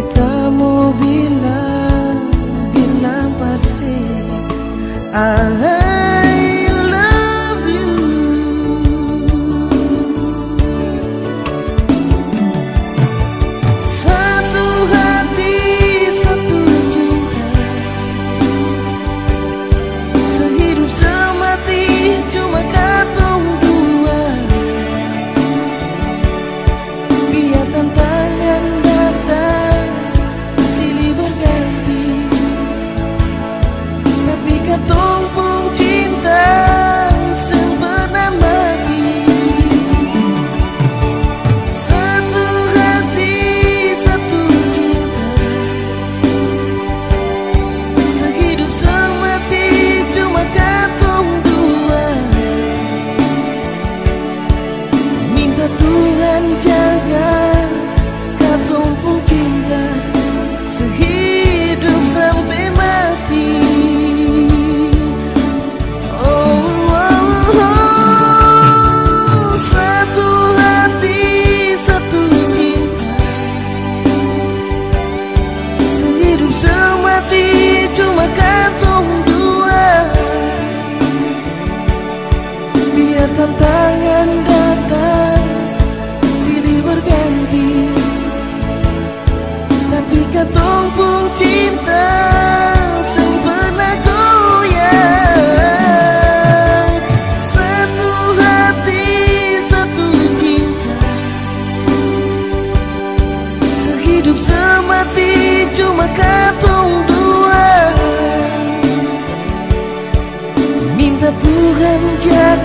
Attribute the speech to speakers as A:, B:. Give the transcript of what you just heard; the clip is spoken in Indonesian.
A: bertemu bila bila persis. Ah Hidup semati cuma katung dua. Minta Tuhan jaga